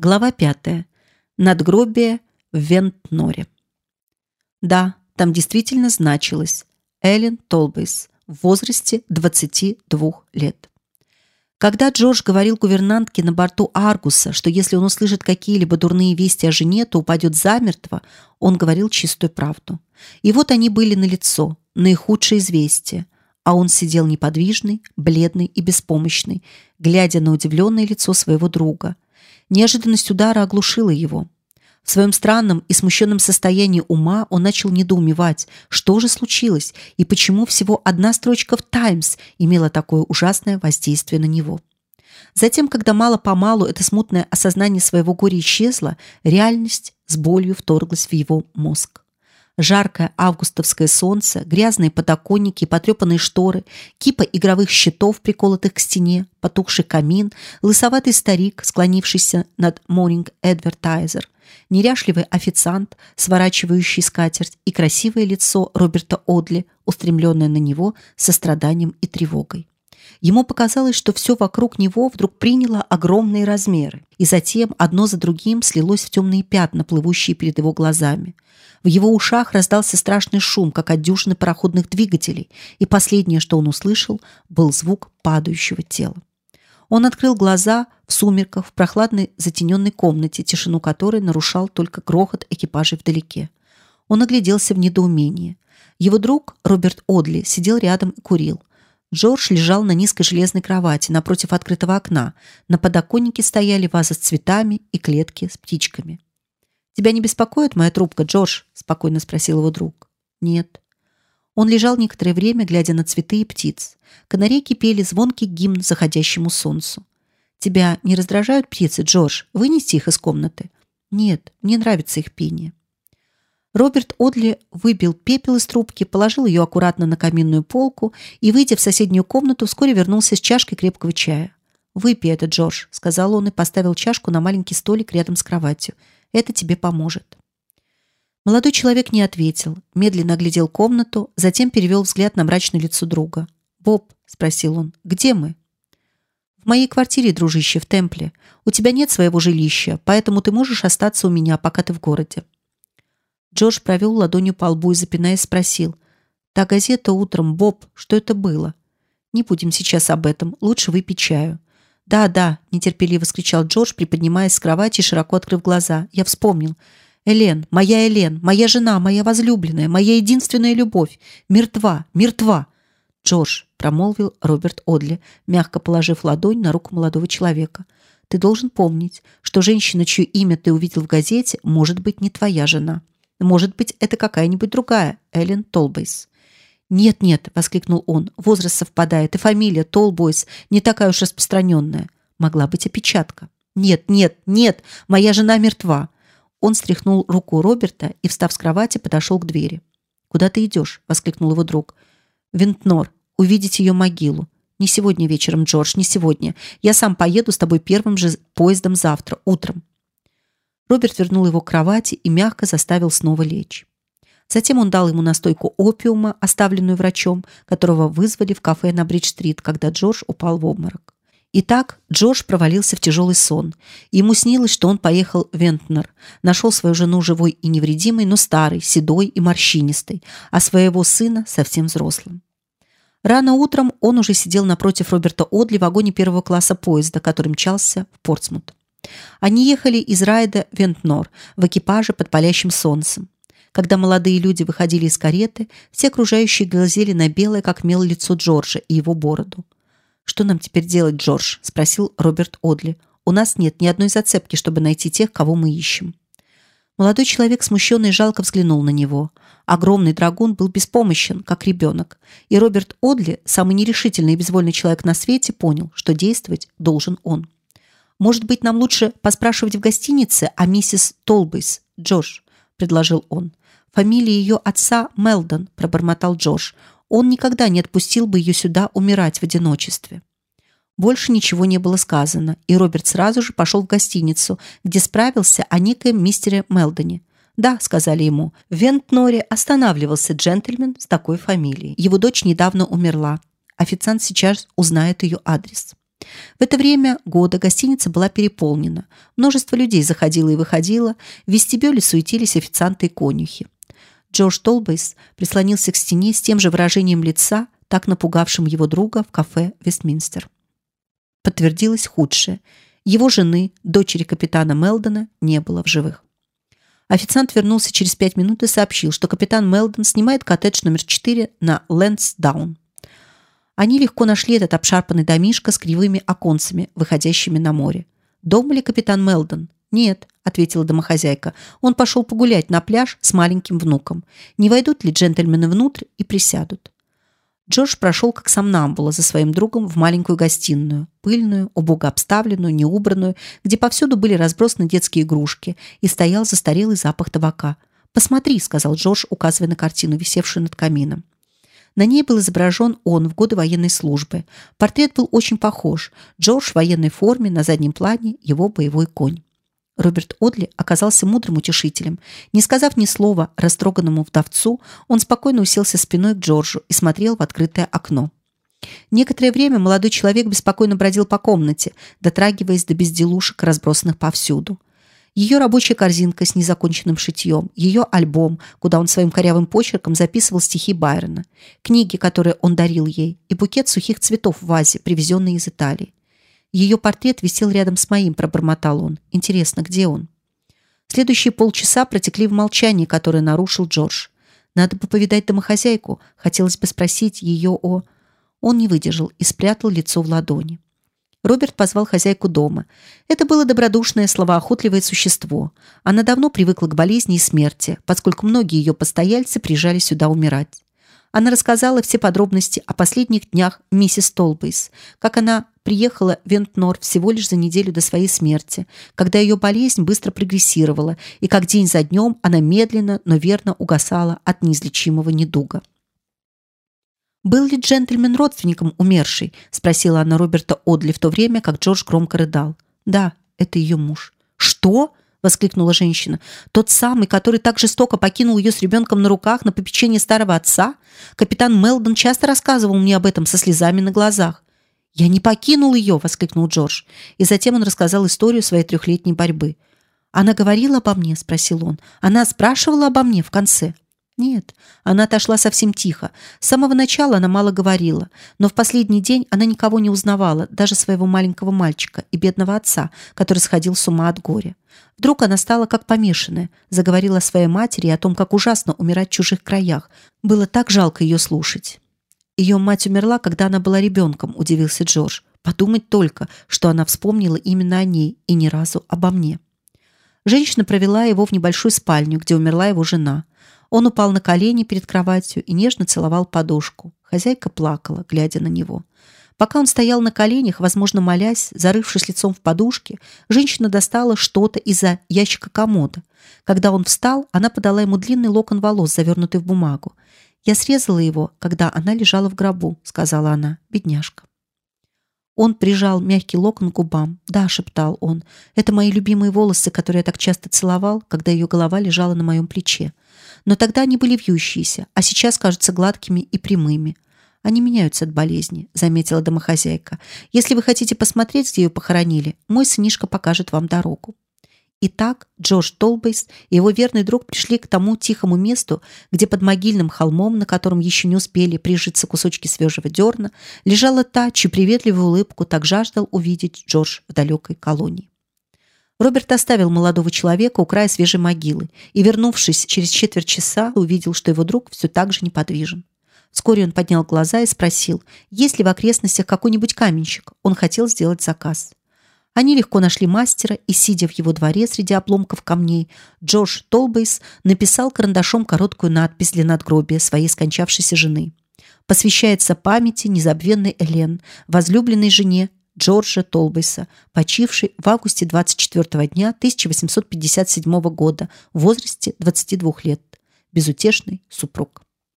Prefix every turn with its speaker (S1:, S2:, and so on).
S1: Глава пятая. Надгробие в Вентноре. Да, там действительно значилось Эллен Толбейс в возрасте 22 лет. Когда Джордж говорил гувернантке на борту Аргуса, что если он услышит какие-либо дурные вести о жене, то упадет замертво, он говорил чистую правду. И вот они были на лицо, наихудшее известие, а он сидел неподвижный, бледный и беспомощный, глядя на удивленное лицо своего друга. Неожиданность удара оглушила его. В своем странном и смущенном состоянии ума он начал недоумевать, что же случилось и почему всего одна строчка в Times имела такое ужасное воздействие на него. Затем, когда мало-помалу это смутное осознание своего горя исчезло, реальность с болью вторглась в его мозг. Жаркое августовское солнце, грязные подоконники, потрепанные шторы, кипа игровых щитов, приколотых к стене, потухший камин, лысоватый старик, склонившийся над Morning Advertiser, неряшливый официант, сворачивающий скатерть, и красивое лицо Роберта Одли, устремленное на него со страданием и тревогой. Ему показалось, что все вокруг него вдруг приняло огромные размеры, и затем одно за другим слилось в темные пятна, плывущие перед его глазами. В его ушах раздался страшный шум, как от дюжины пароходных двигателей, и последнее, что он услышал, был звук падающего тела. Он открыл глаза в сумерках в прохладной затененной комнате, тишину которой нарушал только грохот экипажей вдалеке. Он огляделся в недоумении. Его друг Роберт Одли сидел рядом и курил. Джордж лежал на низкой железной кровати напротив открытого окна. На подоконнике стояли вазы с цветами и клетки с птичками. Тебя не беспокоит моя трубка, Джордж? спокойно спросил его друг. Нет. Он лежал некоторое время, глядя на цветы и птиц. Канарейки пели звонкий гимн заходящему солнцу. Тебя не раздражают птицы, Джордж? Вынести их из комнаты? Нет, мне нравится их пение. Роберт Одли выбил пепел из трубки, положил ее аккуратно на каминную полку и, выйдя в соседнюю комнату, вскоре вернулся с чашкой крепкого чая. Выпей это, Джордж, сказал он и поставил чашку на маленький столик рядом с кроватью. Это тебе поможет. Молодой человек не ответил, медленно оглядел комнату, затем перевел взгляд на мрачное лицо друга. "Боб", спросил он. "Где мы?" "В моей квартире, дружище, в Темпле. У тебя нет своего жилища, поэтому ты можешь остаться у меня, пока ты в городе". Джордж провел ладонью по лбу и запинаясь спросил: "Та газета утром, Боб, что это было?" "Не будем сейчас об этом. Лучше выпить чаю". "Да, да", нетерпеливо вскричал Джордж, приподнимаясь с кровати и широко открыв глаза. "Я вспомнил. Элен, моя Элен, моя жена, моя возлюбленная, моя единственная любовь, мертва, мертва". Джордж промолвил Роберт Одли, мягко положив ладонь на руку молодого человека. Ты должен помнить, что женщина, чье имя ты увидел в газете, может быть не твоя жена. Может быть, это какая-нибудь другая, Эллен Толбейс. Нет, нет, воскликнул он. Возраст совпадает, и фамилия Толбойс не такая уж распространенная. Могла быть опечатка. Нет, нет, нет, моя жена мертва. Он стряхнул руку Роберта и, встав с кровати, подошел к двери. Куда ты идешь? воскликнул его друг. Винтнор, увидеть ее могилу. Не сегодня вечером, Джордж, не сегодня. Я сам поеду с тобой первым же поездом завтра утром. Роберт вернул его к кровати и мягко заставил снова лечь. Затем он дал ему настойку опиума, оставленную врачом, которого вызвали в кафе на Бридж-стрит, когда Джордж упал в обморок. Итак, Джордж провалился в тяжелый сон. Ему снилось, что он поехал в Вентнер, нашел свою жену живой и невредимой, но старой, седой и морщинистой, а своего сына совсем взрослым. Рано утром он уже сидел напротив Роберта Одли в вагоне первого класса поезда, который мчался в Портсмут. Они ехали из Райда Вентнор в экипаже под палящим солнцем. Когда молодые люди выходили из кареты, все окружающие глазели на белое, как мел, лицо Джорджа и его бороду. Что нам теперь делать, Джордж? – спросил Роберт Одли. У нас нет ни одной зацепки, чтобы найти тех, кого мы ищем. Молодой человек смущенно и жалко взглянул на него. Огромный драгун был беспомощен, как ребенок, и Роберт Одли, самый нерешительный и безвольный человек на свете, понял, что действовать должен он. Может быть, нам лучше поспрашивать в гостинице о миссис Толбейс, Джош, предложил он. Фамилия ее отца Мелдон, пробормотал Джош. Он никогда не отпустил бы ее сюда умирать в одиночестве. Больше ничего не было сказано, и Роберт сразу же пошел в гостиницу, где справился о некоем мистере Мелдоне. Да, сказали ему, в Вентноре останавливался джентльмен с такой фамилией. Его дочь недавно умерла. Официант сейчас узнает ее адрес. В это время года гостиница была переполнена. Множество людей заходило и выходило, в вестибюле суетились официанты и конюхи. Джордж Толбейс прислонился к стене с тем же выражением лица, так напугавшим его друга в кафе Вестминстер. Подтвердилось худшее. Его жены, дочери капитана Мелдона, не было в живых. Официант вернулся через пять минут и сообщил, что капитан Мелдон снимает коттедж номер 4 на Лэнсдаун. Они легко нашли этот обшарпанный домишко с кривыми оконцами, выходящими на море. Дома ли капитан Мелдон? Нет, ответила домохозяйка. Он пошел погулять на пляж с маленьким внуком. Не войдут ли джентльмены внутрь и присядут? Джордж прошел как сомнамбула за своим другом в маленькую гостиную, пыльную, убого обставленную, неубранную, где повсюду были разбросаны детские игрушки, и стоял застарелый запах табака. «Посмотри», — сказал Джордж, указывая на картину, висевшую над камином. На ней был изображен он в годы военной службы. Портрет был очень похож. Джордж в военной форме, на заднем плане его боевой конь. Роберт Одли оказался мудрым утешителем. Не сказав ни слова растроганному вдовцу, он спокойно уселся спиной к Джорджу и смотрел в открытое окно. Некоторое время молодой человек беспокойно бродил по комнате, дотрагиваясь до безделушек, разбросанных повсюду. Ее рабочая корзинка с незаконченным шитьем, ее альбом, куда он своим корявым почерком записывал стихи Байрона, книги, которые он дарил ей, и букет сухих цветов в вазе, привезенный из Италии. Ее портрет висел рядом с моим, пробормотал он. Интересно, где он? Следующие полчаса протекли в молчании, которое нарушил Джордж. Надо бы повидать домохозяйку, хотелось бы спросить ее о Он не выдержал и спрятал лицо в ладони. Роберт позвал хозяйку дома. Это было добродушное, словоохотливое существо. Она давно привыкла к болезни и смерти, поскольку многие ее постояльцы приезжали сюда умирать. Она рассказала все подробности о последних днях миссис Толбейс, как она приехала в Вентнор всего лишь за неделю до своей смерти, когда ее болезнь быстро прогрессировала, и как день за днем она медленно, но верно угасала от неизлечимого недуга. «Был ли джентльмен родственником умершей?» – спросила она Роберта Одли в то время, как Джордж громко рыдал. «Да, это ее муж». «Что?» – воскликнула женщина. «Тот самый, который так жестоко покинул ее с ребенком на руках на попечение старого отца? Капитан Мелдон часто рассказывал мне об этом со слезами на глазах. «Я не покинул ее!» – воскликнул Джордж. И затем он рассказал историю своей трехлетней борьбы. «Она говорила обо мне?» – спросил он. «Она спрашивала обо мне в конце?» Нет, она отошла совсем тихо. С самого начала она мало говорила, но в последний день она никого не узнавала, даже своего маленького мальчика и бедного отца, который сходил с ума от горя. Вдруг она стала как помешанная, заговорила о своей матери и о том, как ужасно умирать в чужих краях. Было так жалко ее слушать. Ее мать умерла, когда она была ребенком, удивился Джордж. Подумать только, что она вспомнила именно о ней и ни разу обо мне. Женщина провела его в небольшую спальню, где умерла его жена. Он упал на колени перед кроватью и нежно целовал подушку. Хозяйка плакала, глядя на него. Пока он стоял на коленях, возможно, молясь, зарывшись лицом в подушке, женщина достала что-то из-за ящика комода. Когда он встал, она подала ему длинный локон волос, завернутый в бумагу. Я срезала его, когда она лежала в гробу, сказала она, бедняжка. Он прижал мягкий локон к губам. "Да", шептал он. "Это мои любимые волосы, которые я так часто целовал, когда ее голова лежала на моем плече. Но тогда они были вьющиеся, а сейчас кажутся гладкими и прямыми. Они меняются от болезни", заметила домохозяйка. "Если вы хотите посмотреть, где ее похоронили, мой сынишка покажет вам дорогу". Итак, Джордж Толбейс и его верный друг пришли к тому тихому месту, где под могильным холмом, на котором еще не успели прижиться кусочки свежего дерна, лежала та, чью приветливую улыбку так жаждал увидеть Джордж в далекой колонии. Роберт оставил молодого человека у края свежей могилы и, вернувшись через четверть часа, увидел, что его друг все так же неподвижен. Вскоре он поднял глаза и спросил, есть ли в окрестностях какой-нибудь каменщик. Он хотел сделать заказ. Они легко нашли мастера, и сидя в его дворе среди обломков камней, Джордж Толбейс написал карандашом короткую надпись для надгробия своей скончавшейся жены. Посвящается памяти незабвенной Элен, возлюбленной жене Джорджа Толбейса, почившей в августе 24 дня 1857 года в возрасте 22 лет. Безутешный супруг.